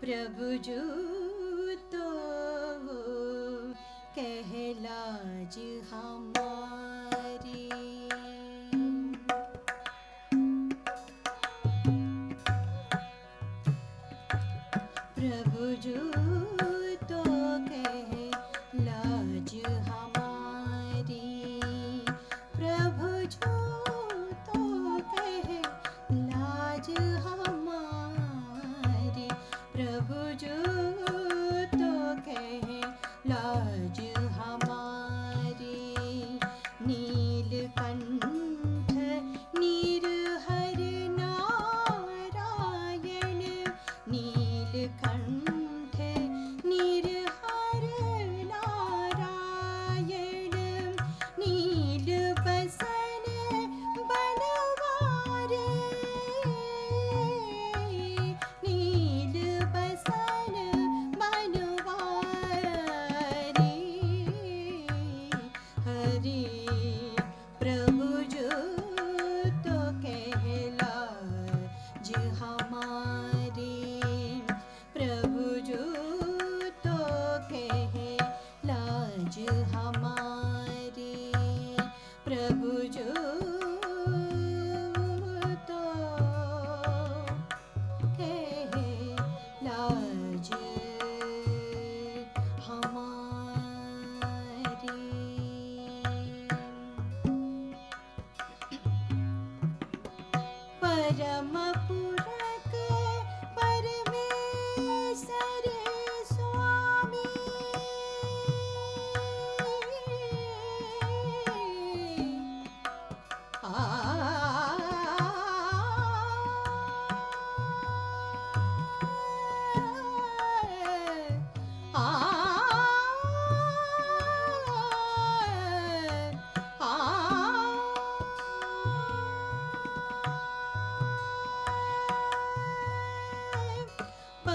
प्रभु जो तो कहलाज हमारी हरे हमारे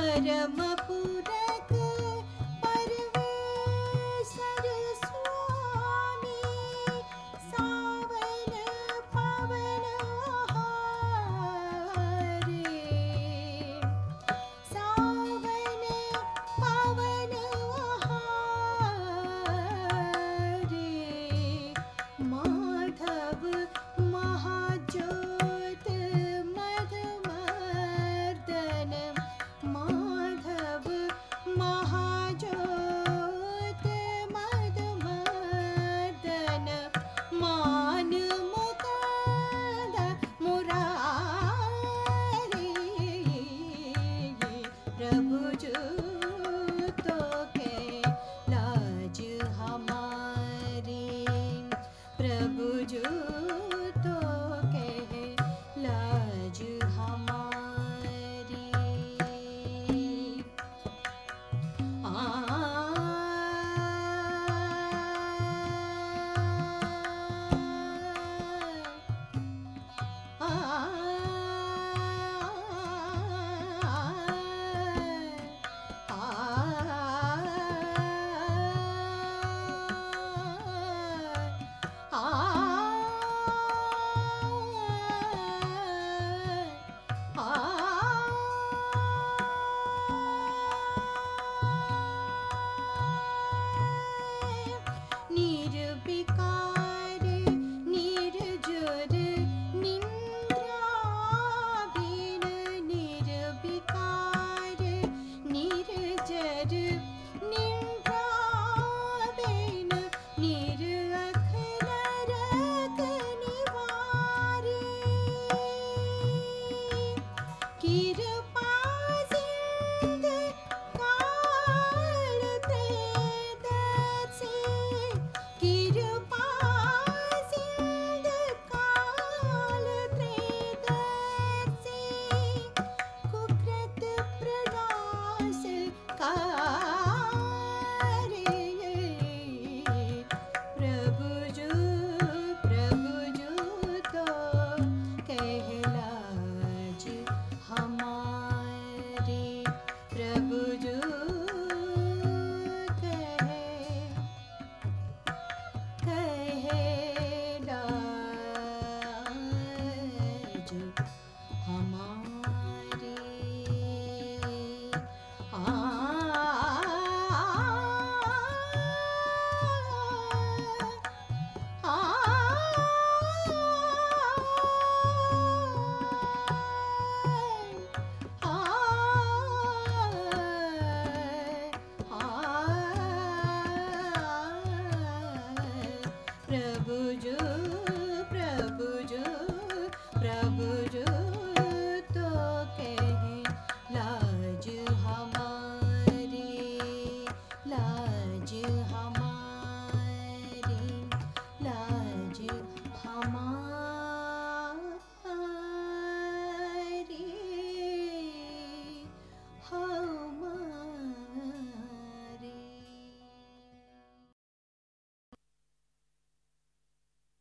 परम पुरक कालिका